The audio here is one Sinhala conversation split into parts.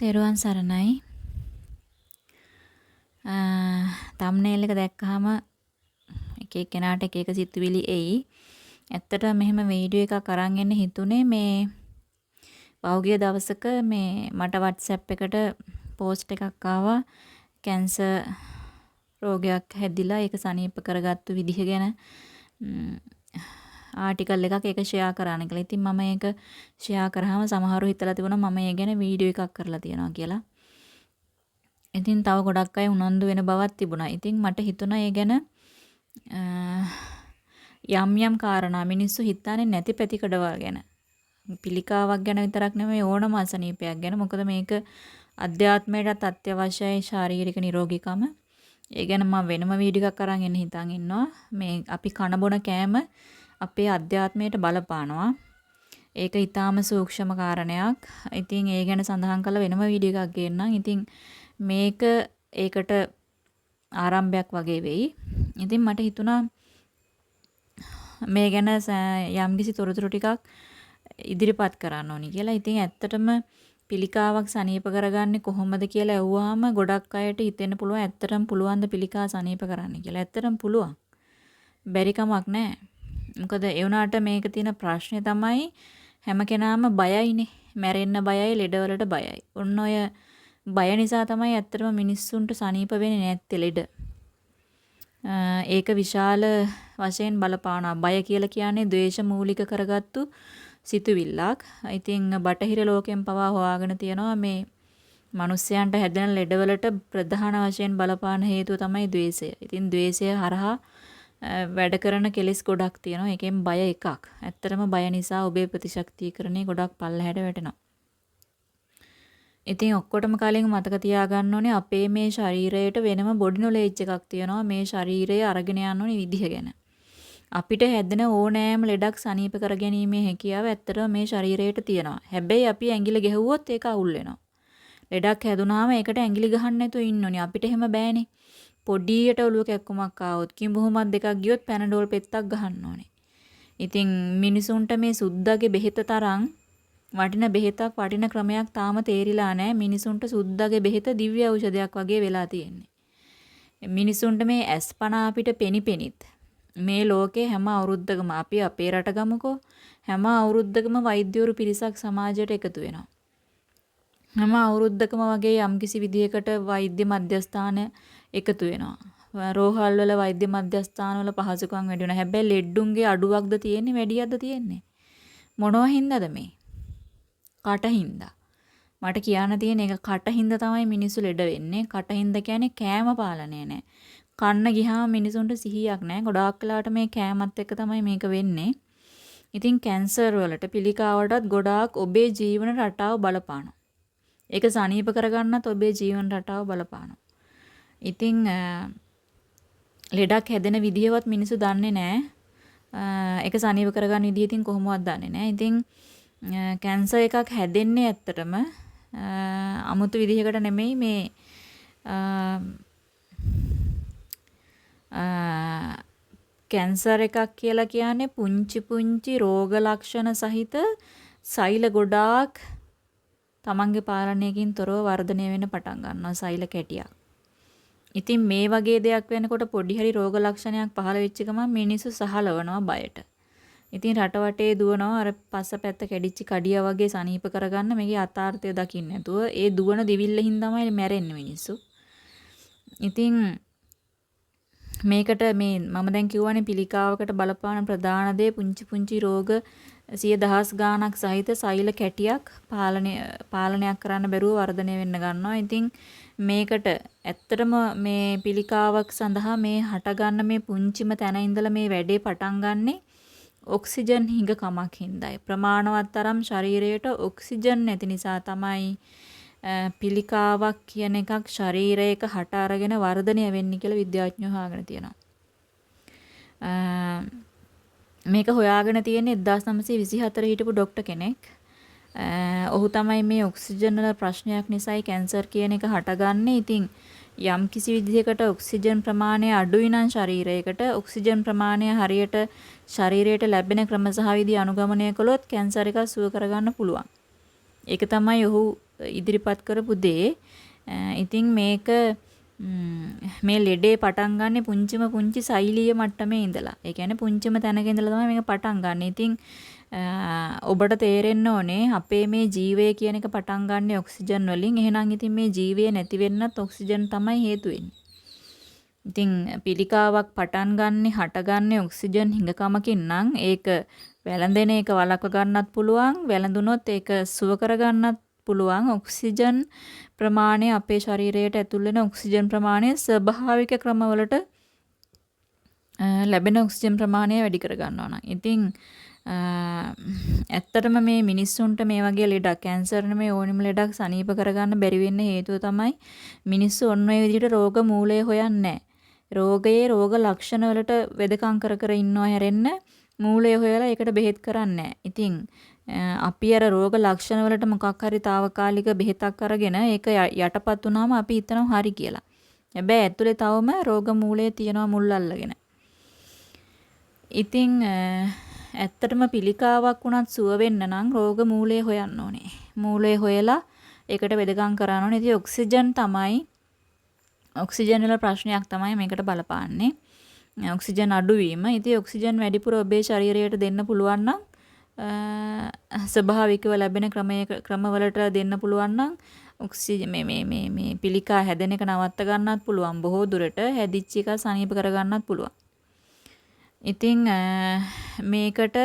තෙරුවන් සරණයි. තම්නේල් එක දැක්කහම එක එක්කෙනාට එක එක සිතුවිලි එයි. ඇත්තට මෙහෙම වීඩියෝ එකක් අරන් එන්න හිතුනේ මේ පහුගිය දවසක මේ මට WhatsApp එකට පෝස්ට් එකක් ආවා කැන්සර් රෝගයක් හැදිලා ඒක සනීප කරගත්තු විදිහ ගැන ආටිකල් එකක් ඒක ෂෙයා කරන්න කියලා. ඉතින් මම ඒක ෂෙයා කරාම සමහරව හිතලා තිබුණා මම ඒ ගැන වීඩියෝ එකක් කරලා තියනවා කියලා. ඉතින් තව ගොඩක් අය උනන්දු වෙන බවක් තිබුණා. ඉතින් මට හිතුණා ඒ ගැන යම් යම් කාරණා මිනිස්සු හිතන්නේ නැති පැතිකඩවල් ගැන. පිළිකාවක් ගැන විතරක් නෙමෙයි ඕනම අසනීපයක් ගැන. මොකද මේක අධ්‍යාත්මයටත් අත්‍යවශ්‍යයි ශාරීරික නිරෝගීකම. ඒ ගැන මම වෙනම වීඩියෝ එකක් අරන් එන්න හිතන් ඉන්නවා. මේ අපි කන බොන කෑම අපේ අධ්‍යාත්මයට බලපානවා. ඒක ඊටාම සූක්ෂම කාරණයක්. ඉතින් ඒ ගැන සඳහන් කළ වෙනම වීඩියෝ එකක් ගේන්නම්. ඉතින් මේක ඒකට ආරම්භයක් වගේ වෙයි. ඉතින් මට හිතුණා මේ ගැන යම්කිසි තොරතුරු ටිකක් ඉදිරිපත් කරන්න ඕනි කියලා. ඉතින් ඇත්තටම පිළිකාවක් සනීප කරගන්නේ කොහොමද කියලා ඇහුවාම ගොඩක් අයට හිතෙන්න පුළුවන් ඇත්තටම පුළුවන් ද පිළිකා සනීප කරන්න කියලා. ඇත්තටම පුළුවන්. බැරි කමක් නැහැ. මොකද ඒ වුණාට මේක තියෙන ප්‍රශ්නේ තමයි හැම කෙනාම බයයිනේ. මැරෙන්න බයයි, ලෙඩවලට බයයි. ඔන්න ඔය බය නිසා තමයි ඇත්තටම මිනිස්සුන්ට සනීප වෙන්නේ නැත්තේ ලෙඩ. ඒක විශාල වශයෙන් බලපානවා. බය කියලා කියන්නේ ද්වේෂ මූලික කරගත්තු සිතුවිල්ලක්. ඉතින් බටහිර ලෝකෙන් පවා හොයාගෙන තියෙනවා මේ මිනිස්යන්ට හැදෙන ලෙඩවලට ප්‍රධාන වශයෙන් බලපාන හේතුව තමයි ද්වේෂය. ඉතින් ද්වේෂය හරහා වැඩ කරන කෙලෙස් ගොඩක් තියෙනවා. ඒකෙන් බය එකක්. ඇත්තටම බය නිසා ඔබේ ප්‍රතිශක්තිකරණය ගොඩක් පල්ලහැට වැටෙනවා. ඉතින් ඔක්කොටම කලින් මතක තියාගන්න ඕනේ අපේ මේ ශරීරයට වෙනම බොඩි නොලෙජ් එකක් තියෙනවා මේ ශරීරය අරගෙන යන්න ඕනේ විදිහ ගැන. අපිට හැදෙන ඕනෑම ලෙඩක් සනීප කරගැනීමේ හැකියාව ඇත්තටම මේ ශරීරයට තියෙනවා. හැබැයි අපි ඇඟිලි ගැහුවොත් ඒක අවුල් වෙනවා. ලෙඩක් හැදුනාම ඒකට ඇඟිලි ගහන්න නැතුව ඉන්න ඕනේ. අපිට එහෙම බෑනේ. පොඩියට ඔලුව කැක්කුමක් ආවොත් කිඹුහුමක් දෙකක් ගියොත් පැනඩෝල් පෙත්තක් ගහන්න ඕනේ. ඉතින් මිනිසුන්ට මේ සුද්දාගේ බෙහෙත තරම් වටින බෙහෙතක් වටින ක්‍රමයක් තාම තේරිලා නැහැ. මිනිසුන්ට සුද්දාගේ බෙහෙත දිව්‍ය ඖෂධයක් වගේ වෙලා තියෙන්නේ. මිනිසුන්ට මේ ඇස්පනා අපිට පෙනිපෙනිත් මේ ලෝකේ හැම අවුරුද්දකම අපි අපේ රට ගමුකෝ හැම අවුරුද්දකම වෛද්‍යවරු පිරිසක් සමාජයට එකතු වෙනවා. හැම අවුරුද්දකම වගේ යම්කිසි විදියකට වෛද්‍ය මධ්‍යස්ථාන එකතු වෙනවා. රෝහල් වල වෛද්‍ය මධ්‍යස්ථාන වල පහසුකම් වැඩි වෙනවා. හැබැයි ලෙඩ්ඩුන්ගේ අඩුවක්ද තියෙන්නේ වැඩියක්ද තියෙන්නේ? මොනවා හින්දාද මේ? කටින්දා. මට කියන්න තියෙන එක කටින්ද තමයි මිනිස්සු ලෙඩ වෙන්නේ. කටින්ද කියන්නේ කෑම පාලනය නෑ. කන්න ගියාම මිනිසුන්ට සිහියක් නෑ. ගොඩාක් වෙලාවට මේ කෑමත් එක්ක තමයි මේක වෙන්නේ. ඉතින් කැන්සර් වලට පිළිකාවටත් ගොඩාක් ඔබේ ජීවන රටාව බලපානවා. ඒක සනීප කරගන්නත් ඔබේ ජීවන රටාව බලපානවා. ඉතින් ලෙඩක් හැදෙන විදිහවත් මිනිස්සු දන්නේ නැහැ. ඒක සනීප කරගන්න විදිහ ඉතින් කොහොමවත් දන්නේ නැහැ. ඉතින් කැන්සර් එකක් හැදෙන්නේ ඇත්තටම අමුතු විදිහකට නෙමෙයි මේ කැන්සර් එකක් කියලා කියන්නේ පුංචි පුංචි රෝග ලක්ෂණ සහිත සෛල ගොඩාක් තමන්ගේ පාලනයකින් තොරව වර්ධනය වෙන්න පටන් ගන්නවා සෛල කැටියක්. ඉතින් මේ වගේ දෙයක් වෙනකොට පොඩි හරි රෝග ලක්ෂණයක් පහළ වෙච්ච ගමන් මිනිස්සු සහලවනවා බයට. ඉතින් රටවටේ දුවනවා අර පස්ස පැත්ත කැඩිච්ච කඩිය වගේ සනීප කරගන්න මේකේ අතාර්ථය දකින්න නැතුව ඒ දුවන දිවිල්ලින් තමයි මැරෙන්නේ මිනිස්සු. ඉතින් මේකට මේ මම දැන් කියවනේ පිළිකාවකට බලපාන ප්‍රධාන දේ පුංචි පුංචි රෝග සිය දහස් ගාණක් සහිත සෛල කැටියක් පාලනය පාලනයක් කරන්න බැරුව වර්ධනය වෙන්න ගන්නවා. ඉතින් මේකට ඇත්තටම මේ පිළිකාවක් සඳහා මේ හටගන්න මේ පුංචිම තැන ඉඳලා මේ වැඩේ පටන් ගන්නෙ ඔක්සිජන් හිඟකමක් හින්දායි. ප්‍රමාණවත් තරම් ශරීරයට ඔක්සිජන් නැති නිසා තමයි පිළිකාවක් කියන එකක් ශරීරයක හට අරගෙන වර්ධනය වෙන්නේ කියලා විද්‍යාඥයෝ හොයාගෙන තියෙනවා. මේක හොයාගෙන තියෙන්නේ 1924 හිටපු ડોක්ටර් කෙනෙක්. ඔහු තමයි මේ ඔක්සිජන් වල ප්‍රශ්නයක් නිසායි කැන්සර් කියන එක හටගන්නේ. ඉතින් යම් කිසි විදිහකට ඔක්සිජන් ප්‍රමාණය අඩුයි නම් ශරීරයකට ඔක්සිජන් ප්‍රමාණය හරියට ශරීරයට ලැබෙන ක්‍රම සහ විදි අනුගමනය කළොත් කැන්සර් එක සුව කරගන්න පුළුවන්. ඒක තමයි ඔහු ඉදිරිපත් කරපු දේ. ඉතින් මේක මේ ලෙඩේ පටන් ගන්නෙ පුංචිම පුංචි සෛලීය මට්ටමේ ඉඳලා. ඒ කියන්නේ පුංචිම තැනක ඉඳලා තමයි මේක පටන් ගන්නෙ. ඉතින් ඔබට තේරෙන්න ඕනේ අපේ මේ ජීවය කියන එක පටන් ගන්නෙ ඔක්සිජන් වලින්. එහෙනම් ඉතින් මේ ජීවය නැති වෙන්නත් ඔක්සිජන් තමයි හේතු ඉතින් පිළිකාවක් පටන් ගන්නෙ හටගන්නේ ඔක්සිජන් හිඟකමකින් නම් ඒක වැළඳෙන එක වළක්ව ගන්නත් පුළුවන්. වැළඳුනොත් ඒක සුව කර ගන්නත් පුළුවන් ඔක්සිජන් ප්‍රමාණය අපේ ශරීරයට ඇතුල් වෙන ඔක්සිජන් ප්‍රමාණය ස්වභාවික ක්‍රමවලට ලැබෙන ඔක්සිජන් ප්‍රමාණය වැඩි කර ගන්නවා නම්. ඉතින් ඇත්තටම මේ මිනිස්සුන්ට මේ වගේ ලෙඩක් කැන්සර් නෙමේ ඕනිම ලෙඩක් සනීප කරගන්න බැරි වෙන්න හේතුව තමයි මිනිස්සු ඔන්න ඔය විදිහට රෝග මූලය හොයන්නේ රෝගයේ රෝග ලක්ෂණ වලට වෙදකම් කර කර ඉන්නව හැරෙන්න මූලය හොයලා ඒකට බෙහෙත් කරන්නේ ඉතින් අපි අර රෝග ලක්ෂණ වලට මොකක් හරි తాවකාලික බෙහෙතක් අරගෙන ඒක යටපත් වුනාම අපි හිතනවා හරි කියලා. හැබැයි ඇතුලේ තවම රෝග මූලයේ තියෙනවා මුල් අල්ලගෙන. ඉතින් ඇත්තටම පිළිකාවක් වුණත් සුව වෙන්න නම් රෝග මූලය හොයන්න ඕනේ. මූලය හොයලා ඒකට වෙදකම් කරන්න ඕනේ. ඉතින් ඔක්සිජන් තමයි ඔක්සිජන් වල ප්‍රශ්නයක් තමයි මේකට බලපාන්නේ. ඔක්සිජන් අඩුවීම. ඉතින් ඔක්සිජන් වැඩිපුර ඔබේ ශරීරයට දෙන්න පුළුවන් නම් ස්වභාවිකව ලැබෙන ක්‍රමයක ක්‍රමවලට දෙන්න පුළුවන් නම් ඔක්සිජන් මේ මේ මේ මේ පිළිකා හැදෙන එක නවත්ත ගන්නත් පුළුවන් බොහෝ දුරට හැදිච්ච එක සනීප කර ගන්නත් පුළුවන්. ඉතින් මේකට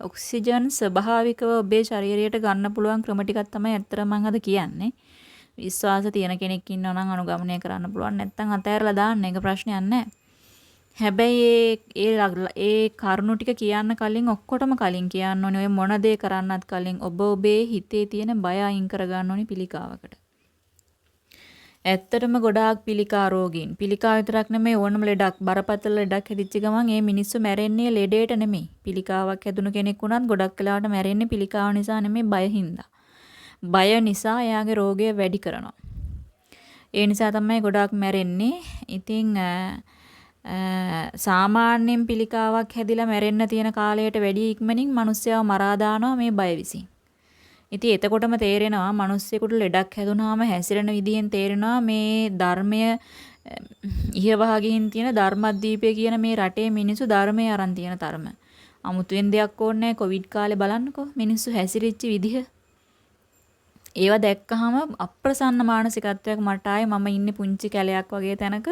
ඔක්සිජන් ස්වභාවිකව ඔබේ ශරීරයට ගන්න පුළුවන් ක්‍රම ටිකක් තමයි අත්‍තර මම අද කියන්නේ. විශ්වාස තියෙන කෙනෙක් ඉන්නවා නම් අනුගමනය කරන්න පුළුවන් නැත්නම් අතෑරලා දාන්න ඒක ප්‍රශ්නයක් නැහැ. හැබැයි ඒ ඒ කරුණු ටික කියන්න කලින් ඔක්කොටම කලින් කියන්න ඕනේ ඔය මොන දේ කරන්නත් කලින් ඔබ ඔබේ හිතේ තියෙන බය අයින් කරගන්න ඕනේ පිළිකාවකට. ඇත්තටම ගොඩාක් පිළිකා රෝගීන් පිළිකා විතරක් නෙමෙයි ඕනම ලෙඩක් බරපතල ලෙඩක් හැදිච්ච ගමන් ඒ මිනිස්සු මැරෙන්නේ ලෙඩේට නෙමෙයි. පිළිකාවක් හැදුණු කෙනෙක් වුණත් ගොඩක් වෙලාවට මැරෙන්නේ පිළිකාව නිසා නෙමෙයි බය හින්දා. බය නිසා එයාගේ රෝගය වැඩි කරනවා. ඒ නිසා තමයි ගොඩාක් මැරෙන්නේ. ඉතින් සාමාන්‍යයෙන් පිළිකාවක් හැදිලා මැරෙන්න තියෙන කාලයට වැඩි ඉක්මනින් මිනිස්සයව මරා දානවා මේ බය විසින්. ඉතින් එතකොටම තේරෙනවා මිනිස්සෙකුට ලෙඩක් හැදුනහම හැසිරෙන විදිහෙන් තේරෙනවා මේ ධර්මය ඉහවහ ගිහින් තියෙන ධර්මද්වීපය කියන මේ රටේ මිනිස්සු ධර්මය අරන් තියෙන තරම. අමුතුවෙන් දෙයක් ඕනේ නැහැ කොවිඩ් කාලේ බලන්නකෝ මිනිස්සු හැසිරිච්ච විදිහ. ඒවා දැක්කහම අප්‍රසන්න මානසිකත්වයක් මට ආයේ මම ඉන්නේ පුංචි කැලයක් වගේ තැනක.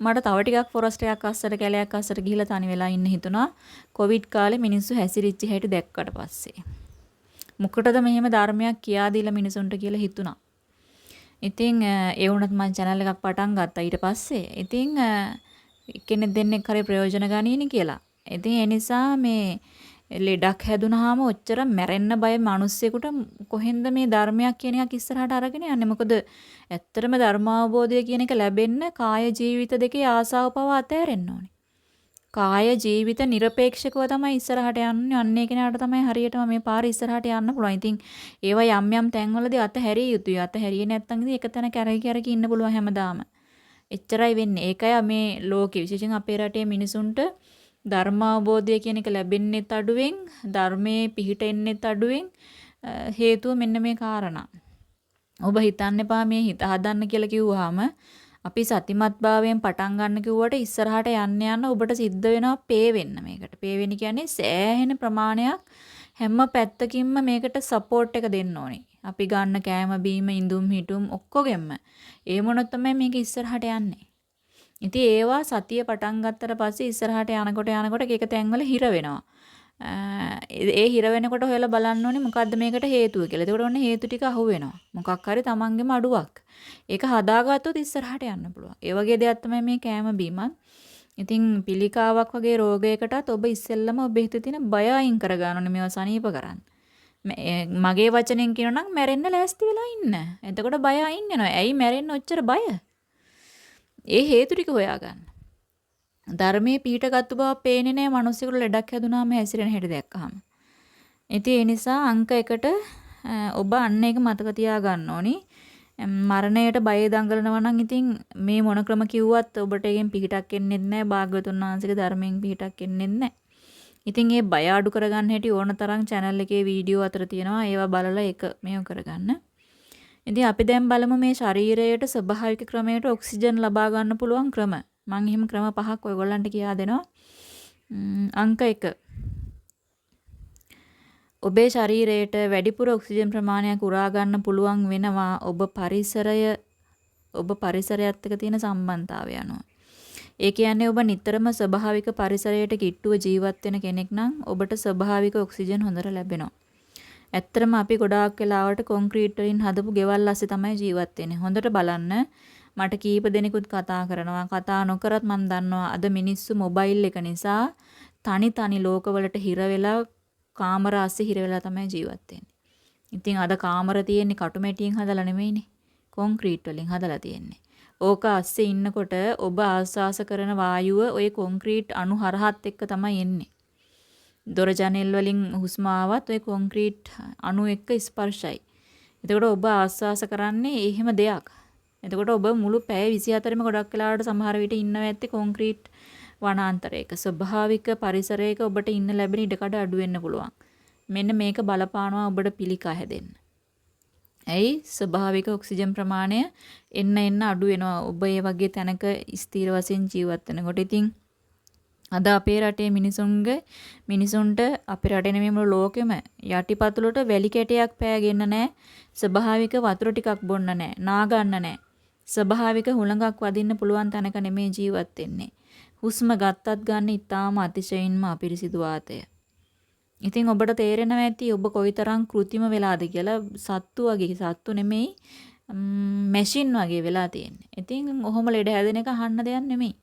මට තව ටිකක් ෆොරස්ට් එකක් අස්සට කැලයක් අස්සට ගිහිල්ලා තනි වෙලා ඉන්න හිතුණා. කොවිඩ් කාලේ මිනිස්සු හැසිරිච්ච හැටි දැක්කට පස්සේ. මොකටද මෙහෙම ධර්මයක් කියා දීලා මිනිසුන්ට කියලා හිතුණා. ඉතින් ඒ වුණත් මම channel එකක් පටන් ගත්තා ඊට පස්සේ. ඉතින් කෙනෙක් දෙන්නෙක් හරි ප්‍රයෝජන ගනීනි කියලා. ඉතින් ඒ නිසා මේ ලෙඩක් හැදුනහම ඔච්චර මැරෙන්න බය මිනිස්සෙකුට කොහෙන්ද මේ ධර්මයක් කියන එකක් ඉස්සරහට අරගෙන යන්නේ මොකද ඇත්තටම ධර්මාවබෝධය කියන එක ලැබෙන්න කාය ජීවිත දෙකේ ආසාව පවා අතහැරෙන්න ඕනේ. කාය ජීවිත নিরপেক্ষකව තමයි ඉස්සරහට යන්නේ. අන්නේ කෙනාට තමයි හරියටම මේ පාර ඉස්සරහට යන්න පුළුවන්. ඉතින් ඒවා යම් යම් තැන්වලදී අතහැරිය යුතුයි. අතහැරියේ නැත්නම් ඉතින් එක තැන කැරකි කැරකි ඉන්න පුළුවන් හැමදාම. එච්චරයි වෙන්නේ. ඒකයි මේ ලෝකෙ විශේෂයෙන් අපේ රටේ මිනිසුන්ට ධර්මාවබෝධය කියන එක ලැබෙන්නෙත් අඩුවෙන් ධර්මයේ පිහිටෙන්නෙත් අඩුවෙන් හේතුව මෙන්න මේ කාරණා. ඔබ හිතන්න එපා මේ හිත හදන්න කියලා කිව්වහම අපි සතිමත් භාවයෙන් පටන් ගන්න කිව්වට ඉස්සරහට යන්න යන්න ඔබට සිද්ධ වෙනවා පේ වෙන්න මේකට. පේ වෙන්න කියන්නේ සෑහෙන ප්‍රමාණයක් හැම පැත්තකින්ම මේකට සපෝට් එක දෙන්න ඕනේ. අපි ගන්න කෑම බීම ඉඳුම් හිටුම් ඔක්කොගෙම. ඒ මොනොත් තමයි මේක ඉස්සරහට යන්නේ. ඉතින් ඒවා සතිය පටන් ගත්තට පස්සේ ඉස්සරහට යනකොට යනකොට ඒක තැන්වල හිර වෙනවා. ඒ හිර වෙනකොට හොයලා බලන්න ඕනේ මොකද්ද මේකට හේතුව කියලා. එතකොට ඔන්න හේතු ටික අහු වෙනවා. මොකක් හරි තමන්ගේම අඩුවක්. ඒක හදාගත්තොත් ඉස්සරහට යන්න පුළුවන්. ඒ වගේ දෙයක් තමයි මේ කෑම බීමත්. ඉතින් පිළිකාවක් වගේ රෝගයකටත් ඔබ ඉස්සෙල්ලම ඔබ හිතේ තියෙන බය අයින් කරගන්න ඕනේ මේවා සනීප කරන්න. මගේ වචනෙන් කියනවා නම් මැරෙන්න ලෑස්ති වෙලා ඉන්න. එතකොට බය අයින් වෙනවා. ඇයි මැරෙන්න ඔච්චර බය? ඒ හේතු ටික හොයාගන්න. ධර්මයේ පීඨගත්තු බව පේන්නේ නැහැ මිනිස්සුන්ට ලෙඩක් හැදුනාම හැසිරෙන හැටි දැක්කහම. ඉතින් ඒ නිසා අංක 1ට ඔබ අන්න ඒක මතක තියාගන්න ඕනි. මරණයට බය දඟලනවා නම් ඉතින් මේ මොන ක්‍රම කිව්වත් ඔබට එකෙන් පිහිටක් එන්නේ නැහැ. භාග්‍යවතුන් වහන්සේගේ ධර්මයෙන් පිහිටක් එන්නේ නැහැ. ඉතින් ඒ බය අඩු කරගන්න හැටි ඕන තරම් channel එකේ වීඩියෝ අතර තියෙනවා. ඒවා බලලා ඒක මේව කරගන්න. ඉතින් අපි දැන් බලමු මේ ශරීරයට ස්වභාවික ක්‍රමයට ඔක්සිජන් ලබා ගන්න පුළුවන් ක්‍රම. මම එහෙම ක්‍රම පහක් ඔයගොල්ලන්ට කියා දෙනවා. අංක 1 ඔබේ ශරීරයට වැඩිපුර ඔක්සිජන් ප්‍රමාණයක් උරා ගන්න පුළුවන් වෙනවා ඔබ පරිසරය ඔබ පරිසරයත් එක්ක තියෙන සම්බන්ධතාවය අනුව. ඒ කියන්නේ ඔබ නිතරම ස්වභාවික පරිසරයට කිට්ටුව ජීවත් වෙන කෙනෙක් නම් ඔබට ස්වභාවික ඔක්සිජන් හොඳට ලැබෙනවා. ඇත්තටම අපි ගොඩාක් වෙලාවට කොන්ක්‍රීට් වලින් හදපු ගෙවල් ඇස්සේ තමයි ජීවත් වෙන්නේ. හොඳට බලන්න මට කීප දෙනෙකුත් කතා කරනවා. කතා නොකරත් මම දන්නවා අද මිනිස්සු මොබයිල් එක නිසා තනි තනි ලෝකවලට හිර වෙලා කාමර අස්සේ හිර වෙලා තමයි ජීවත් වෙන්නේ. ඉතින් අද කාමර තියෙන්නේ කටුමැටියෙන් හදලා නෙමෙයිනේ. කොන්ක්‍රීට් වලින් හදලා තියෙන්නේ. ඕක අස්සේ ඉන්නකොට ඔබ ආස්වාස කරන වායුව ওই කොන්ක්‍රීට් අණු හරහත් එක්ක තමයි එන්නේ. දොර ජනෙල් වලින් හුස්ම ආවත් ওই කොන්ක්‍රීට් අණු එක්ක ස්පර්ශයි. එතකොට ඔබ ආස්වාස කරන්නේ එහෙම දෙයක්. එතකොට ඔබ මුළු පැය 24ම ගොඩක් වෙලාවට සමහර විට ඉන්නව ඇත්තේ කොන්ක්‍රීට් වනාන්තරයක ස්වභාවික පරිසරයක ඔබට ඉන්න ලැබෙන ඉඩකඩ අඩු වෙන්න පුළුවන්. මෙන්න මේක බලපානවා ඔබට පිළිකා හැදෙන්න. ඇයි ස්වභාවික ඔක්සිජන් ප්‍රමාණය එන්න එන්න අඩු වෙනවා. ඔබ ඒ වගේ තැනක ස්ථීර වශයෙන් ජීවත් වෙනකොට ඉතින් අද අපේ රටේ මිනිසුන්ගේ මිනිසුන්ට අපේ රටේ නෙමෙයි මුළු ලෝකෙම යටිපතුලට වැලි කැටයක් පෑගෙන්න නැහැ. ස්වභාවික වතුර ටිකක් බොන්න නැහැ. නා ගන්න නැහැ. ස්වභාවික හුළඟක් වදින්න පුළුවන් තැනක නෙමේ ජීවත් වෙන්නේ. හුස්ම ගත්තත් ගන්න ඉතාම අතිශයින්ම අපිරිසිදු වාතය. ඉතින් ඔබට තේරෙනවා ඇති ඔබ කොයිතරම් કૃතිම වෙලාද කියලා සත්තු වගේ සත්තු නෙමෙයි මැෂින් වගේ වෙලා තියෙන්නේ. ඉතින් ඔහොම ලෙඩ හැදෙන එක අහන්න දෙයක් නෙමෙයි.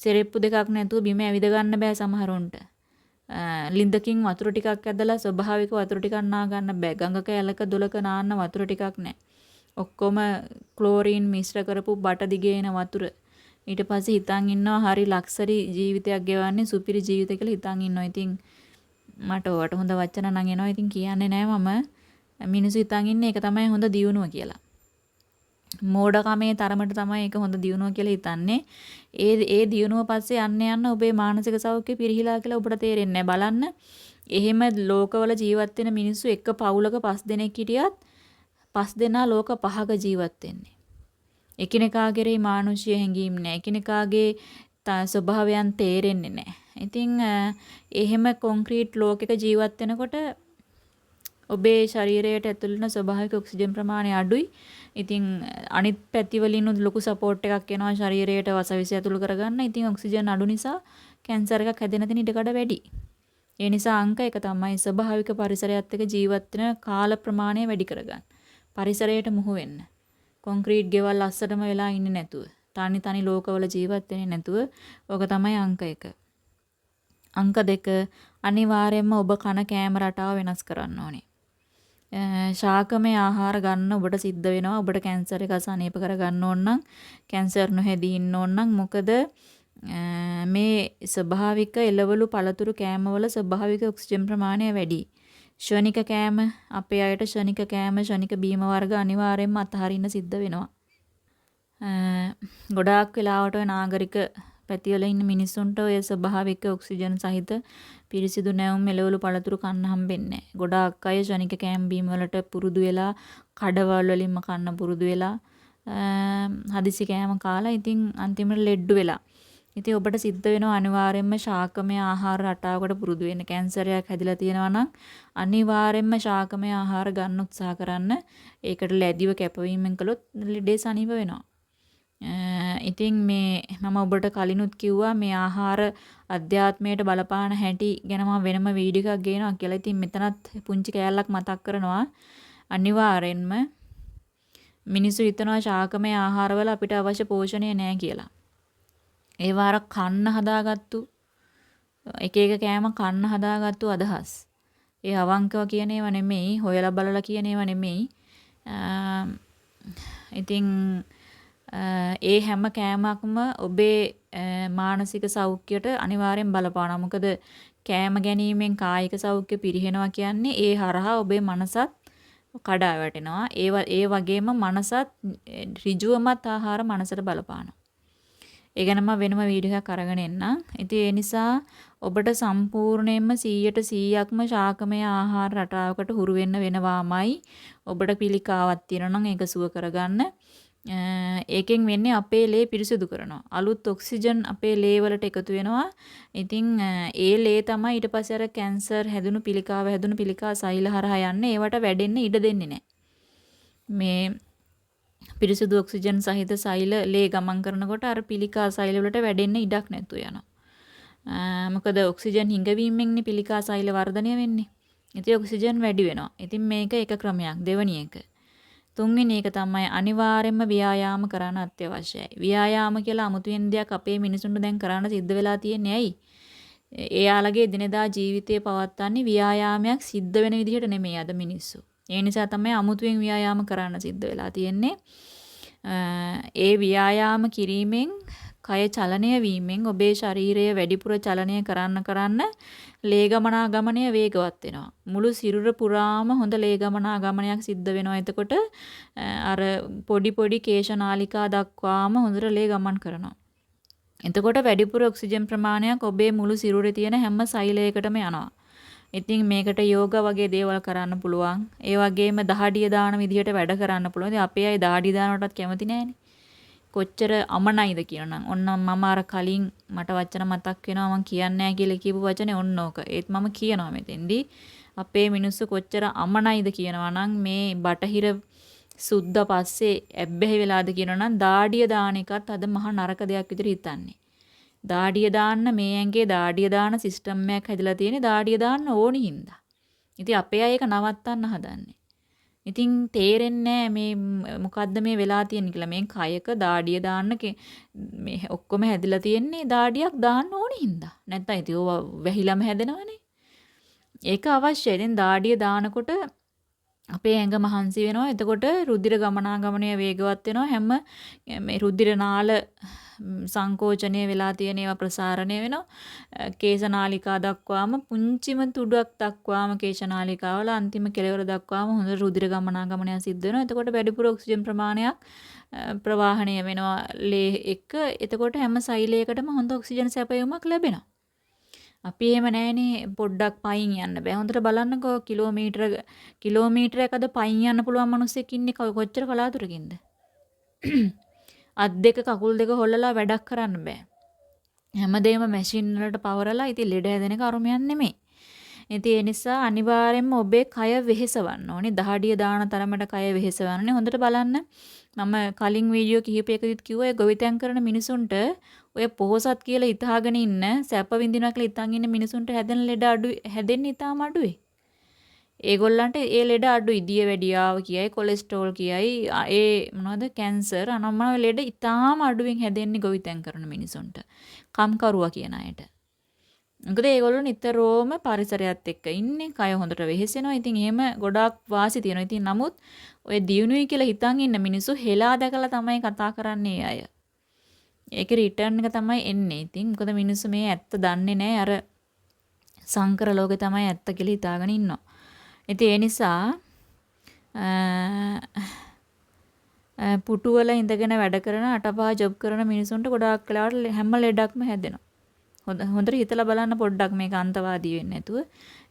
සෙරෙප්පු දෙකක් නැතුව බිම ඇවිද ගන්න බෑ සමහරුන්ට. ලින්දකින් වතුර ටිකක් ඇදලා ස්වභාවික වතුර ටිකක් නා ගන්න බෑ. ගඟක ඇලක දොලක නාන්න වතුර ටිකක් නැහැ. ඔක්කොම ක්ලෝරින් මිශ්‍ර කරපු බට දිගේ එන වතුර. ඊට පස්සේ හිතන් ඉන්නවා හරි ලක්සරි ජීවිතයක් ගෙවන්නේ සුපිරි ජීවිත කියලා හිතන් ඉන්නවා. ඉතින් මට ඔයාට හොඳ වචන නම් එනවා. ඉතින් කියන්නේ නෑ මම මිනිස්සු හිතන් ඉන්නේ ඒක තමයි හොඳ දියුණුව කියලා. මෝඩකමේ තරමට තමයි ඒක හොඳ දියුණුව කියලා හිතන්නේ. ඒ ඒ දියුණුව පස්සේ යන්න යන්න ඔබේ මානසික සෞඛ්‍ය පිරිහිලා කියලා ඔබට තේරෙන්නේ බලන්න. එහෙම ලෝකවල ජීවත් වෙන මිනිස්සු එක පවුලක පස් දෙනෙක් හිටියත් පස් දෙනා ලෝක පහක ජීවත් වෙන්නේ. එකිනෙකා කෙරෙහි මානුෂීය හැඟීම් නැහැ. එකිනෙකාගේ ස්වභාවයන් තේරෙන්නේ නැහැ. ඉතින් එහෙම කොන්ක්‍රීට් ලෝකයක ජීවත් වෙනකොට ඔබේ ශරීරයට ඇතුළු වෙන ස්වභාවික ඔක්සිජන් ප්‍රමාණය අඩුයි. ඉතින් අනිත් පැති වලින් ලොකු සපෝට් එකක් එනවා ශරීරයට වසවිස ඇතුළු කරගන්න. ඉතින් ඔක්සිජන් අඩු නිසා කැන්සර් එකක් හැදෙන තැන ඉඩකඩ වැඩි. ඒ නිසා අංක එක තමයි ස්වභාවික පරිසරයත් එක්ක ජීවත් වෙන කාල ප්‍රමාණය වැඩි කරගන්න. පරිසරයට මුහු වෙන්න. කොන්ක්‍රීට් ගෙවල් අස්සටම වෙලා ඉන්නේ නැතුව. තනි තනි ලෝකවල ජීවත් වෙන්නේ නැතුව. ඕක තමයි අංක 1. අංක 2 අනිවාර්යයෙන්ම ඔබ කන කෑම රටාව වෙනස් කරන්න ඕනේ. Eh, ශාකමය ආහාර ගන්න ඔබට සිද්ධ වෙනවා. ඔබට කැන්සර් එක අසනීප කරගන්න ඕන නම් කැන්සර් නොහැදී ඉන්න ඕන නම් මොකද eh, මේ ස්වභාවික එළවලු පළතුරු කෑමවල ස්වභාවික ඔක්සිජන් ප්‍රමාණය වැඩි. ෂණික කෑම අපේ අයට ෂණික කෑම ෂණික බීම වර්ග අනිවාර්යයෙන්ම අතහරින්න සිද්ධ වෙනවා. Eh, ගොඩාක් වෙලාවට ඔය නාගරික පැතිවල ඉන්න මිනිස්සුන්ට ඔය ස්වභාවික ඔක්සිජන් සහිත පිරිසිදු නැවුම් එළවලු පළතුරු කන්න හම්බෙන්නේ නැහැ. ගොඩාක් අය ෂණික කෑම බීම වලට පුරුදු වෙලා කඩවල් වලින්ම කන්න පුරුදු වෙලා හදිසි කෑම කාලා ඉතින් අන්තිමට ලෙඩ්ඩු වෙලා ඉතින් ඔබට සිද්ධ වෙනවා අනිවාර්යයෙන්ම ශාකමය ආහාර රටාවකට පුරුදු වෙන්න. කැන්සරයක් හැදිලා තියෙනවා නම් අනිවාර්යයෙන්ම ශාකමය ආහාර ගන්න උත්සාහ කරන්න. ඒකට ලැබිව කැපවීමෙන් කළොත් ලෙඩේ සනීප වෙනවා. ඉතින් මේ මම ඔබට කලිනුත් කිව්වා මේ ආහාර අධ්‍යාත්මයට බලපාන හැටි ගැන මම වෙනම වීඩියෝ එකක් ගේනවා කියලා. ඉතින් මෙතනත් පුංචි කෑල්ලක් මතක් කරනවා. අනිවාර්යෙන්ම මිනිස්සු හිතනවා ශාකමය ආහාරවල අපිට අවශ්‍ය පෝෂණය නැහැ කියලා. ඒවා අර කන්න හදාගත්තු එක එක කෑම කන්න හදාගත්තු අදහස්. ඒ අවංකව කියන ඒවා නෙමෙයි, හොයලා බලලා කියන ඒවා නෙමෙයි. ඉතින් ඒ හැම කෑමක්ම ඔබේ මානසික සෞඛ්‍යයට අනිවාර්යෙන් බලපානවා. මොකද කෑම ගැනීමෙන් කායික සෞඛ්‍ය පිරිහෙනවා කියන්නේ ඒ හරහා ඔබේ මනසත් කඩා වැටෙනවා. ඒ ඒ වගේම මනසත් ඍජුවමත් ආහාර මනසට බලපානවා. ඒ ගැන මම වෙනම වීඩියෝ එකක් අරගෙන එන්නම්. ඉතින් ඒ නිසා ඔබට සම්පූර්ණයෙන්ම 100ට 100ක්ම ශාකමය ආහාර රටාවකට හුරු වෙන්න වෙනවාමයි. ඔබට පිළිකාවක් තියෙනවා නම් ඒක සුව කරගන්න. ඒකෙන් වෙන්නේ අපේ ලේ පිරිසිදු කරනවා. අලුත් ඔක්සිජන් අපේ ලේ වලට එකතු වෙනවා. ඉතින් ඒ ලේ තමයි ඊට පස්සේ අර කැන්සර් හැදුණු පිළිකාව හැදුණු පිළිකා සෛල හරහා යන්නේ. ඒවට වැඩෙන්න ඉඩ දෙන්නේ නැහැ. මේ පිරිසිදු ඔක්සිජන් සහිත සෛල ලේ ගමන් කරනකොට අර පිළිකා සෛල වලට වැඩෙන්න ඉඩක් නැතුව යනවා. මොකද ඔක්සිජන් හිඟවීමෙන්නේ පිළිකා සෛල වර්ධනය වෙන්නේ. ඉතින් ඔක්සිජන් වැඩි වෙනවා. ඉතින් මේක එක ක්‍රමයක්. දෙවැනි එක. තුන්වෙනි එක තමයි අනිවාර්යයෙන්ම ව්‍යායාම කරන්න අත්‍යවශ්‍යයි. ව්‍යායාම කියලා 아무තුවෙන් දෙයක් අපේ මිනිසුන්ට දැන් කරන්න සිද්ධ වෙලා තියෙන්නේ ඇයි? එයාලගේ දිනදා ජීවිතය පවත්වන්නේ ව්‍යායාමයක් සිද්ධ වෙන විදිහට නෙමෙයි අද මිනිස්සු. ඒ නිසා තමයි අමුතුවෙන් ව්‍යායාම කරන්න සිද්ධ වෙලා තියෙන්නේ. ඒ ව්‍යායාම කිරීමෙන් කය චලනය වීමෙන් ඔබේ ශරීරය වැඩිපුර චලනය කරන්න කරන්න ලේ ගමනාගමනය වේගවත් වෙනවා. මුළු සිරුර පුරාම හොඳ ලේ ගමනාගමනයක් සිද්ධ වෙනවා. එතකොට අර පොඩි පොඩි කේශනාලිකා දක්වාම හොඳට ලේ ගමන් කරනවා. එතකොට වැඩිපුර ඔක්සිජන් ප්‍රමාණයක් ඔබේ මුළු සිරුරේ තියෙන හැම සෛලයකටම යනවා. ඉතින් මේකට යෝගා වගේ දේවල් කරන්න පුළුවන්. ඒ වගේම දහඩිය දාන විදිහට වැඩ කරන්න පුළුවන්. ඉතින් අපේ අය දහඩිය දානටත් කැමති නෑනේ. කොච්චර අමනයිද කියනනම් ඔන්න මම අර කලින් මට වචන මතක් වෙනවා මම කියන්නේ නැහැ කියලා කියපු වචනේ ඔන්න ඕක. ඒත් මම කියනවා මෙතෙන්දී අපේ මිනිස්සු කොච්චර අමනයිද කියනවා නම් මේ බටහිර සුද්ධ පස්සේ ඇබ්බැහි වෙලාද කියනවා නම් දාඩිය දාන එකත් අද මහා නරක දෙයක් විදිහට හිතන්නේ. දාඩිය දාන්න මේ ඇඟේ දාඩිය දාන සිස්ටම් එකක් හැදිලා තියෙන්නේ දාඩිය දාන්න ඕනි හින්දා. ඉතින් අපේ අය ඒක නවත්තන්න හදන්නේ. ඉතින් තේරෙන්නේ මේ මොකද්ද මේ වෙලා තියෙන්නේ කියලා. මේ කයක දාඩිය දාන්න මේ ඔක්කොම හැදිලා තියෙන්නේ දාඩියක් දාන්න ඕනි හින්දා. නැත්නම් ඉතින් ඕවා වැහිලම හැදෙනවනේ. ඒක අවශ්‍යයි. ඉතින් දාඩිය දානකොට අපේ ඇඟ මහන්සි වෙනවා. එතකොට රුධිර ගමනාගමනය වේගවත් වෙනවා. හැම මේ රුධිර නාල සංකෝචනය වෙලා තියෙන ඒවා ප්‍රසාරණය වෙනවා. කේශනාලිකා දක්වාම පුංචිම තුඩක් දක්වාම කේශනාලිකාවල අන්තිම කෙළවර දක්වාම හොඳ රුධිර ගමනාගමනය සිද්ධ වෙනවා. එතකොට වැඩිපුර ඔක්සිජන් ප්‍රමාණයක් ප්‍රවාහණය වෙනවා ලේ එක. එතකොට හැම සෛලයකටම හොඳ ඔක්සිජන් සැපයීමක් ලැබෙනවා. අපි එහෙම නැහනේ පොඩ්ඩක් පයින් යන්න බෑ. හොඳට බලන්නකෝ කිලෝමීටර කිලෝමීටරයක් අද පයින් යන්න පුළුවන් මිනිස්සෙක් ඉන්නේ කොච්චර කලාතුරකින්ද? අත් දෙක කකුල් දෙක හොල්ලලා වැඩක් කරන්න බෑ. හැමදේම මැෂින් වලට පවරලා ඉතින් ලෙඩ හැදෙන කර්මයක් නෙමෙයි. ඉතින් ඒ නිසා අනිවාර්යයෙන්ම ඔබේ කය වෙහෙසවන්න ඕනේ. දහඩිය දාන තරමට කය වෙහෙසවන්න හොඳට බලන්න. මම කලින් වීඩියෝ කිහිපයකදීත් කිව්වා ඒ ගොවිතැන් කරන මිනිසුන්ට ඔය පොහොසත් කියලා හිතාගෙන ඉන්න සැප විඳිනවා කියලා හිතන් ඉන්න මිනිසුන්ට හැදෙන ලෙඩ අඩු හැදෙන්නේ ඊටාම අඩුයි. ඒගොල්ලන්ට ඒ ලෙඩ අඩුයි. දිය වැඩියාව කියයි, කොලෙස්ටරෝල් කියයි, ඒ මොනවද කැන්සර් අනම්මන ලෙඩ ඊටාම අඩුවෙන් හැදෙන්නේ ගොවිතැන් කරන මිනිසුන්ට. කම්කරුවා කියන අයට. මොකද ඒගොල්ලෝ නිතරම පරිසරයත් එක්ක ඉන්නේ. කය හොඳට වෙහෙසෙනවා. ඉතින් එහෙම ගොඩාක් වාසි තියෙනවා. ඉතින් නමුත් ඔය දියුණුවයි කියලා හිතන් ඉන්න මිනිස්සු හෙලා දැකලා තමයි කතා කරන්නේ අය. ඒකේ රිටර්න් එක තමයි එන්නේ. ඉතින් මොකද මිනිස්සු මේ ඇත්ත දන්නේ නැහැ. අර සංකර ලෝකේ තමයි ඇත්ත කියලා හිතාගෙන ඉන්නවා. ඉතින් ඒ නිසා පුටුවල ඉඳගෙන වැඩ කරන අටපා ජොබ් කරන මිනිසුන්ට ගොඩාක් වෙලාවට හැම ලෙඩක්ම හැදෙනවා. හොඳ හොඳට හිතලා බලන්න පොඩ්ඩක් මේක අන්තවාදී වෙන්නේ නැතුව.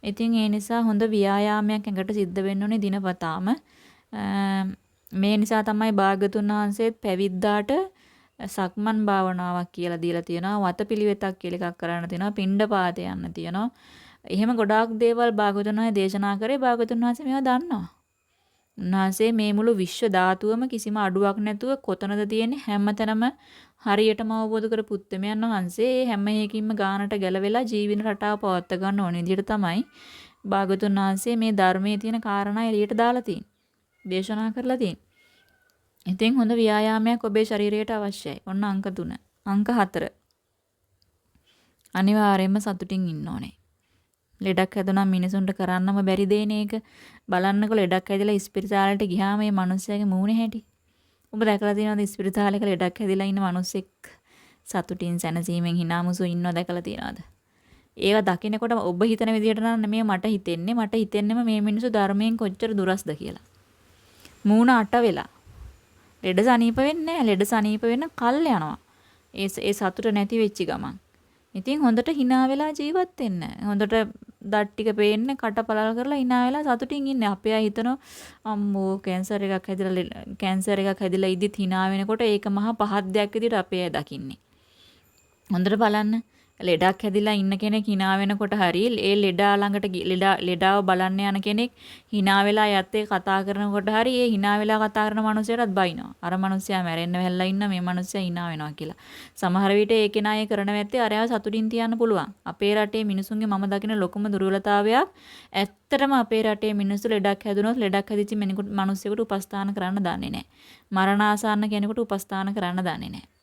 ඉතින් ඒ නිසා හොඳ ව්‍යායාමයක් ඇඟට සිද්ධ වෙන්න ඕනේ දිනපතාම. මේ නිසා තමයි භාගතුන් වහන්සේත් පැවිද්දාට සක්මන් භාවනාවක් කියලා දීලා තියෙනවා. වතපිලිවෙතක් කියලා එකක් කරන්න තියෙනවා. පිණ්ඩපාත යන්න තියෙනවා. එහෙම ගොඩාක් දේවල් භාගතුන් වහන්සේ දේශනා කරේ භාගතුන් වහන්සේ මේවා දන්නවා. උන්වහන්සේ මේ මුළු විශ්ව ධාතුවම කිසිම අඩුවක් නැතුව කොතනද තියෙන්නේ හැමතැනම හරියටම අවබෝධ කරපු උත්තරමයන් වහන්සේ ඒ හැම එකකින්ම ගානට ගැලවෙලා ජීවින රටාව පවත්වා ගන්න ඕන විදිහට තමයි භාගතුන් වහන්සේ මේ ධර්මයේ තියෙන කාරණා එළියට දාලා තියෙන්නේ. දේශනා කරලා තියෙන්නේ. ඉතින් හොඳ ව්‍යායාමයක් ඔබේ ශරීරයට අවශ්‍යයි. ඔන්න අංක 3. අංක 4. අනිවාර්යයෙන්ම සතුටින් ඉන්න ඕනේ. ලෙඩක් හැදුනම් මිනිසුන්ට කරන්නම බැරි දෙන එක බලන්නකො ලෙඩක් හැදිලා ඉස්පිරිතාලෙට ගියාම මේ මිනිස්සයාගේ මූණේ හැටි. ඔබ දැකලා තියෙනවද ඉස්පිරිතාලෙක ලෙඩක් හැදිලා ඉන්න මිනිස්සෙක් සතුටින් සැනසීමෙන් hinamusu ඉන්නව දැකලා තියෙනවද? ඒවා දකිනකොට ඔබ හිතන විදිහට නම් නෙමෙයි මට හිතෙන්නේ. මට හිතෙන්නේම මේ මිනිස්සු ධර්මයෙන් කොච්චර දුරස්ද කියලා. මූණ අට වෙලා. ලෙඩ සනීප වෙන්නේ නැහැ. ලෙඩ සනීප වෙන්න කල් යනවා. ඒ ඒ සතුට නැති වෙච්ච ගමන්. ඉතින් හොඳට hina වෙලා ජීවත් වෙන්න. හොඳට දත් ටික පේන්න කට පළල් කරලා hina වෙලා සතුටින් ඉන්න. අපේ අය හිතනවා අම්මෝ කැන්සර් එකක් හැදිලා කැන්සර් එකක් හැදිලා ඉදිත් hina වෙනකොට ඒක මහා පහත් දෙයක් විදිහට අපේ අය දකින්නේ. හොඳට බලන්න. ලෙඩක් හැදිලා ඉන්න කෙනෙක් hina වෙනකොට හරි ඒ ලෙඩා ළඟට ලෙඩා ලෙඩාව බලන්න යන කෙනෙක් hina වෙලා යත් කතා කරනකොට හරි ඒ hina වෙලා කතා කරන මනුස්සයටත් බයිනවා. අර මනුස්සයා මැරෙන්න වෙලා ඉන්න මේ මනුස්සයා hina වෙනවා කියලා. සමහර විට ඒ කෙනා ඒ කරන වැත්තේ අරයා සතුටින් තියන්න පුළුවන්. අපේ රටේ මිනිසුන්ගේ මම දකින ලොකුම දුර්වලතාවයක් ඇත්තටම අපේ රටේ මිනිස්සු ලෙඩක් හැදුනොත් ලෙඩක් හැදිච්ච මිනිසෙකුට උපස්ථාන කරන්න දන්නේ නැහැ. මරණාසන්න කෙනෙකුට උපස්ථාන කරන්න දන්නේ නැහැ.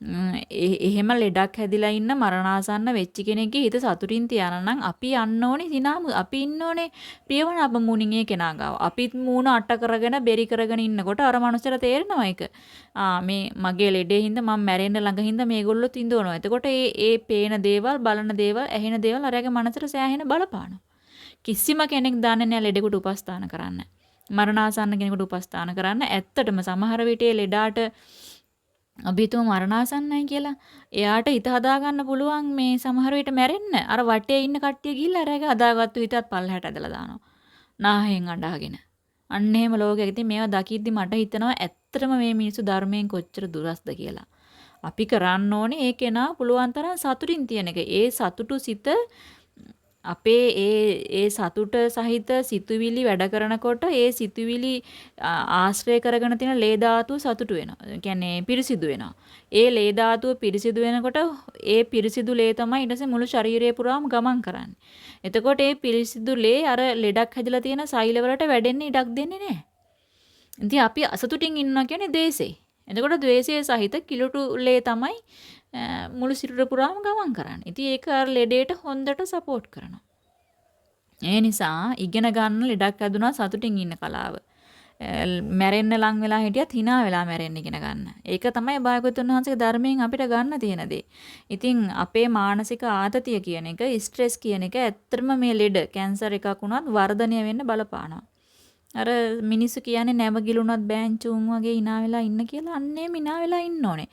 එහෙම ලෙඩක් හැදිලා ඉන්න මරණාසන්න වෙච්ච කෙනෙක්ගේ හිත සතුටින් තියාන නම් අපි යන්න ඕනේ සිනාම අපි ඉන්න ඕනේ ප්‍රියවන අප මුණින් ඒ කෙනා ගාව. අපිත් මූණ අට කරගෙන බෙරි කරගෙන ඉන්නකොට අර මනුස්සයට තේරෙනවා ඒක. ආ මේ මගේ ලෙඩේ හින්දා මම මැරෙන්න ළඟ හින්දා මේගොල්ලෝ තින්දවනවා. එතකොට ඒ ඒ පේන දේවල් බලන දේවල් ඇහෙන දේවල් අරයාගේ මනසට සෑහෙන බලපානවා. කිසිම කෙනෙක් දන්නේ නැහැ ලෙඩෙකුට උපස්ථාන කරන්න. මරණාසන්න කෙනෙකුට උපස්ථාන කරන්න ඇත්තටම සමහර විට ලෙඩාට අපි හිතමු මරණාසන්නයි කියලා. එයාට හිත හදාගන්න පුළුවන් මේ සමහර විට මැරෙන්න. අර වටේ ඉන්න කට්ටිය ගිහිල්ලා අරගේ හදාගත්තු හිතත් පල්ලහැට ඇදලා දානවා. නාහෙන් අඬාගෙන. අන්න එහෙම ලෝකයක ඉතින් මේවා දකිද්දි මට හිතෙනවා ඇත්තටම මේ මිනිස්සු ධර්මයෙන් කොච්චර දුරස්ද කියලා. අපි කරන්න ඕනේ ඒ කෙනා පුළුවන් තරම් සතුටින් තියෙන එක. ඒ සතුටු සිත අපේ ඒ ඒ සතුට සහිත සිතුවිලි වැඩ කරනකොට ඒ සිතුවිලි ආශ්‍රය කරගෙන තියෙන ලේ ධාතුව සතුටු වෙනවා. ඒ කියන්නේ පිරිසිදු වෙනවා. ඒ ලේ ධාතුව පිරිසිදු වෙනකොට ඒ පිරිසිදු ලේ තමයි ඊට පස්සේ මුළු ශරීරය පුරාම ගමන් කරන්නේ. එතකොට ඒ පිරිසිදු ලේ අර ලෙඩක් හැදලා තියෙන සෛල වලට වැඩෙන්න ඉඩක් දෙන්නේ නැහැ. ඉතින් අපි අසතුටින් ඉන්නවා කියන්නේ දේශේ. එතකොට ද්වේෂයේ සහිත කිලුටු ලේ තමයි මුළු සිරුර පුරාම ගමන් කරන්නේ. ඉතින් ඒක අර ලෙඩේට හොඳට සපෝට් කරනවා. ඒ නිසා ඉගෙන ගන්න ලෙඩක් ඇදුනා සතුටින් ඉන්න කලාව. මැරෙන්න ලං වෙලා හිටියත් hina වෙලා මැරෙන්න ඉගෙන ගන්න. ඒක තමයි භාගතුන් වහන්සේගේ ධර්මයෙන් අපිට ගන්න තියෙන දේ. ඉතින් අපේ මානසික ආතතිය කියන එක, ස්ට්‍රෙස් කියන එක ඇත්තටම මේ ලෙඩ කැන්සර් එකක් වුණත් වර්ධනය වෙන්න බලපානවා. අර මිනිස්සු කියන්නේ නැව ගිලුණත් බෑන්චුන් වගේ hina වෙලා ඉන්න කියලා අන්නේ hina වෙලා ඉන්න ඕනේ.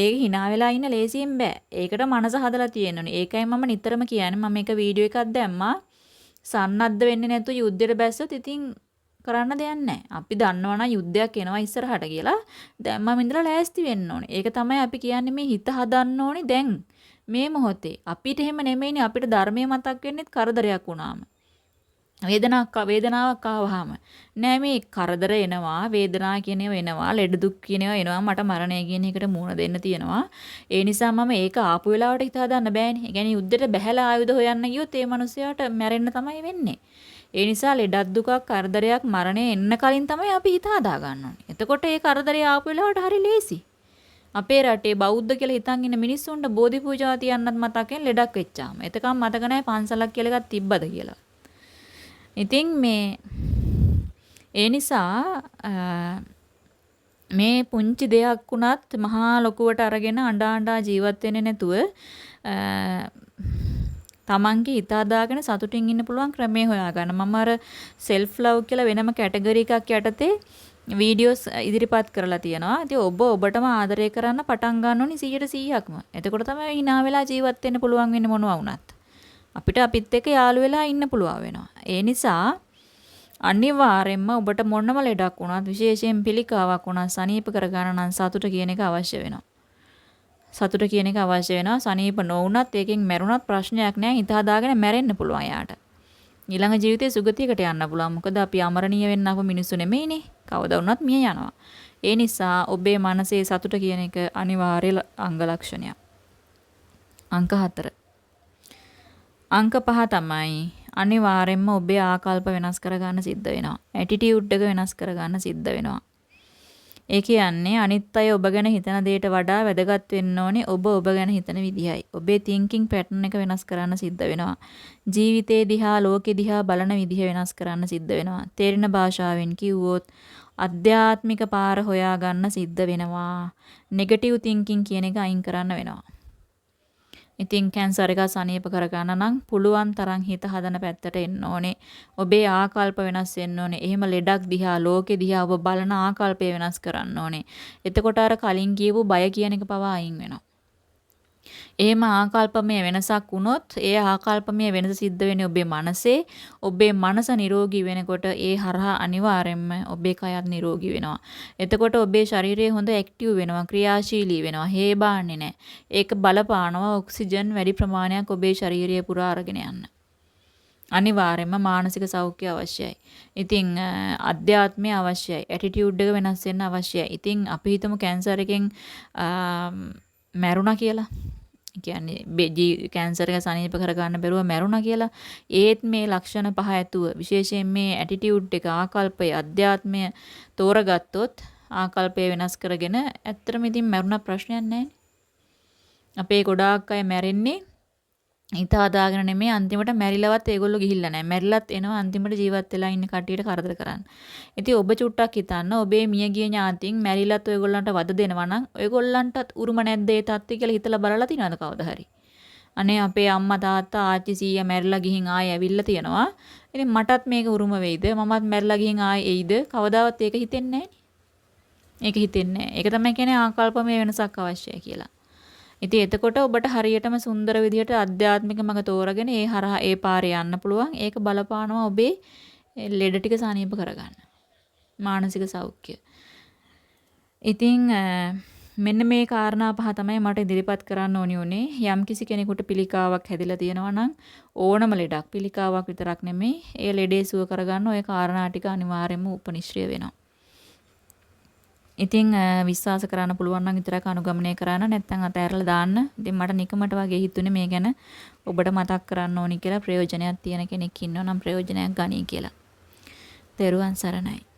ඒ hina වෙලා ඉන්න ලේසියෙන් බෑ. ඒකට මනස හදලා තියෙන්න ඕනේ. ඒකයි මම නිතරම කියන්නේ මම එක වීඩියෝ එකක් දැම්මා. සන්නද්ධ වෙන්නේ නැතුව යුද්ධයට බැස්සොත් ඉතින් කරන්න දෙයක් නැහැ. අපි දන්නවනම් යුද්ධයක් එනවා ඉස්සරහට කියලා දැන් මම ඉඳලා ලෑස්ති වෙන්න ඕනේ. ඒක තමයි අපි කියන්නේ මේ හිත හදන්න ඕනේ දැන් මේ මොහොතේ. අපිට එහෙම නෙමෙයිනේ අපිට ධර්මයේ මතක් වෙන්නේත් කරදරයක් වුණාම. වේදනාවක් වේදනාවක් ආවහම නෑ මේ කරදර එනවා වේදනා කියන ඒවා එනවා ලෙඩ දුක් කියන ඒවා එනවා මට මරණය කියන එකට මුහුණ දෙන්න තියෙනවා. ඒ නිසා මම ඒක ආපු වෙලාවට හිතා ගන්න බෑනේ. ඒ කියන්නේ යුද්ධෙට බහැලා ආයුධ හොයන්න ගියොත් ඒ මිනිස්සයාට මැරෙන්න තමයි වෙන්නේ. ඒ නිසා ලෙඩක් දුකක් කරදරයක් මරණය එන්න කලින් තමයි අපි හිත හදා ගන්න ඕනේ. එතකොට ඒ කරදරය ආපු වෙලාවට හරි ලේසි. අපේ රටේ බෞද්ධ කියලා හිතන් ඉන්න මිනිස්සුන්ට බෝධි පූජා තියන්නත් මතකෙන් ලෙඩක් වෙච්චාම. එතකම් මතක නැහැ පන්සලක් කියලා එකක් තිබ්බද කියලා. ඉතින් මේ ඒ නිසා මේ පුංචි දෙයක් වුණත් මහා ලොකුවට අරගෙන අඬා අඬා ජීවත් වෙන්නේ නැතුව තමන්ගේ හිත හදාගෙන සතුටින් ඉන්න පුළුවන් ක්‍රමේ හොයාගන්න. මම අර self love කියලා වෙනම කැටගරි එකක් යටතේ වීඩියෝස් ඉදිරිපත් කරලා තියෙනවා. ඉතින් ඔබ ඔබටම ආදරය කරන්න පටන් ගන්න ඕනි 100%ක්ම. එතකොට තමයි hina වෙලා ජීවත් වෙන්න පුළුවන් වෙන්නේ මොනවා වුණත්. අපිට අපිත් එක්ක යාළු වෙලා ඉන්න පුළුවන් වෙනවා. ඒ නිසා අනිවාර්යෙන්ම ඔබට මොනම ලෙඩක් වුණත් විශේෂයෙන් පිළිකාවක් වුණත් සනීප කරගන්න නම් සතුට කියන එක අවශ්‍ය වෙනවා. සතුට කියන එක අවශ්‍ය වෙනවා. සනීප නොවුණත් ඒකෙන් මැරුණත් ප්‍රශ්නයක් නැහැ. හිත හදාගෙන මැරෙන්න පුළුවන් යාට. ඊළඟ ජීවිතේ සුගතියකට යන්න පුළුවන්. මොකද අපි අමරණීය වෙන්න අප මිනිස්සු නෙමෙයිනේ. කවදා වුණත් මිය යනවා. ඒ නිසා ඔබේ මනසේ සතුට කියන එක අනිවාර්ය අංග ලක්ෂණයක්. අංක 4 අංක පහ තමයි අනිවාර්යෙන්ම ඔබේ ආකල්ප වෙනස් කරගන්න සිද්ධ වෙනවා. ඇටිටියුඩ් එක වෙනස් කරගන්න සිද්ධ වෙනවා. ඒ කියන්නේ අනිත් අය ඔබ ගැන හිතන දෙයට වඩා වැදගත් වෙන්න ඕනේ ඔබ ඔබ ගැන හිතන විදිහයි. ඔබේ thinking pattern එක වෙනස් කරන්න සිද්ධ වෙනවා. ජීවිතේ දිහා ලෝකෙ දිහා බලන විදිහ වෙනස් කරන්න සිද්ධ වෙනවා. තේරෙන භාෂාවෙන් කිව්වොත් අධ්‍යාත්මික පාර හොයාගන්න සිද්ධ වෙනවා. නෙගටිව් thinking කියන එක අයින් කරන්න වෙනවා. ඉතින් කැන්සර් එක සනීප කරගන්න නම් පුළුවන් තරම් හිත හදන පැත්තට එන්න ඕනේ. ඔබේ ආකල්ප වෙනස් වෙන්න ඕනේ. එහෙම ලෙඩක් දිහා ලෝකෙ දිහා ඔබ බලන ආකල්පය වෙනස් කරන්න ඕනේ. එතකොට අර කලින් කියපු බය කියන එක පවා අයින් වෙනවා. එහෙම ආකල්පමය වෙනසක් වුණොත් ඒ ආකල්පමය වෙනස සිද්ධ වෙන්නේ ඔබේ මනසේ. ඔබේ මනස නිරෝගී වෙනකොට ඒ හරහා අනිවාර්යෙන්ම ඔබේ කයත් නිරෝගී වෙනවා. එතකොට ඔබේ ශරීරය හොඳ ඇක්ටිව් වෙනවා, ක්‍රියාශීලී වෙනවා, හේබාන්නේ නැහැ. ඒක බලපානවා ඔක්සිජන් වැඩි ප්‍රමාණයක් ඔබේ ශරීරය පුරා අරගෙන යන්න. අනිවාර්යයෙන්ම මානසික සෞඛ්‍ය අවශ්‍යයි. ඉතින් අධ්‍යාත්මය අවශ්‍යයි. ඇටිටියුඩ් එක වෙනස් වෙන්න අවශ්‍යයි. ඉතින් අපි හිතමු කැන්සර් එකෙන් මැරුණා කියලා. කියන්නේ කැන්සර් එක සනීප කරගන්න බැරුව මැරුණා කියලා. ඒත් මේ ලක්ෂණ පහ ඇතුව විශේෂයෙන් මේ ඇටිටියුඩ් එක ආකල්පය අධ්‍යාත්මය තෝරගත්තොත් ආකල්පය වෙනස් කරගෙන ඇත්තටම ඉතින් මැරුණ ප්‍රශ්නයක් නැහැ. අපේ ගොඩාක් අය මැරෙන්නේ හිත හදාගෙන නෙමෙයි අන්තිමට මැරිලවත් ඒගොල්ලෝ ගිහිල්ලා නැහැ. මැරිලත් එනවා අන්තිමට ජීවත් වෙලා ඉන්න කට්ටියට කරදර කරන්න. ඉතින් ඔබ චුට්ටක් හිතන්න ඔබේ මියගිය ඥාතීන් මැරිලත් ඔයගොල්ලන්ට වද දෙනවා නම් ඔයගොල්ලන්ටත් උරුම නැද්ද ඒ තත්ත්වය කියලා හිතලා බලලා තියනවද කවදා හරි? අනේ අපේ අම්මා තාත්තා ආච්චි සීයා මැරිලා ගිහින් ආයෙ ඇවිල්ලා තියනවා. ඉතින් මටත් මේක උරුම වෙයිද? මමත් මැරිලා ගිහින් ආයෙ එයිද? කවදාවත් ඒක හිතෙන්නේ නැහැ ඒක හිතෙන්නේ නැහැ. ඒක තමයි කියන්නේ ආකල්පමය වෙනසක් අවශ්‍යයි කියලා. ඉතින් එතකොට ඔබට හරියටම සුන්දර විදිහට අධ්‍යාත්මික මඟ තෝරගෙන ඒ හරහා ඒ පාරේ යන්න පුළුවන්. ඒක බලපානවා ඔබේ ලෙඩ ටික සනීප කරගන්න. මානසික සෞඛ්‍ය. ඉතින් මෙන්න මේ කාරණා පහ තමයි මට ඉදිරිපත් කරන්න ඕනි උනේ. යම්කිසි කෙනෙකුට පිළිකාවක් හැදිලා තියෙනවා නම් ඕනම ලෙඩක් පිළිකාවක් විතරක් නෙමෙයි ඒ ලෙඩේ සුව කරගන්න ওই කාරණා ටික අනිවාර්යයෙන්ම උපනිශ්‍රය වෙනවා. ඉතින් විශ්වාස කරන්න පුළුවන් නම් විතරක් අනුගමනය කරන්න නැත්නම් අතෑරලා දාන්න. ඉතින් මට නිකමට වගේ හිතුනේ මේ ගැන ඔබට මතක් කරන්න ඕනි කියලා ප්‍රයෝජනයක් තියෙන කෙනෙක් ඉන්නවා නම් ප්‍රයෝජනයක් ගනී කියලා. තෙරුවන් සරණයි.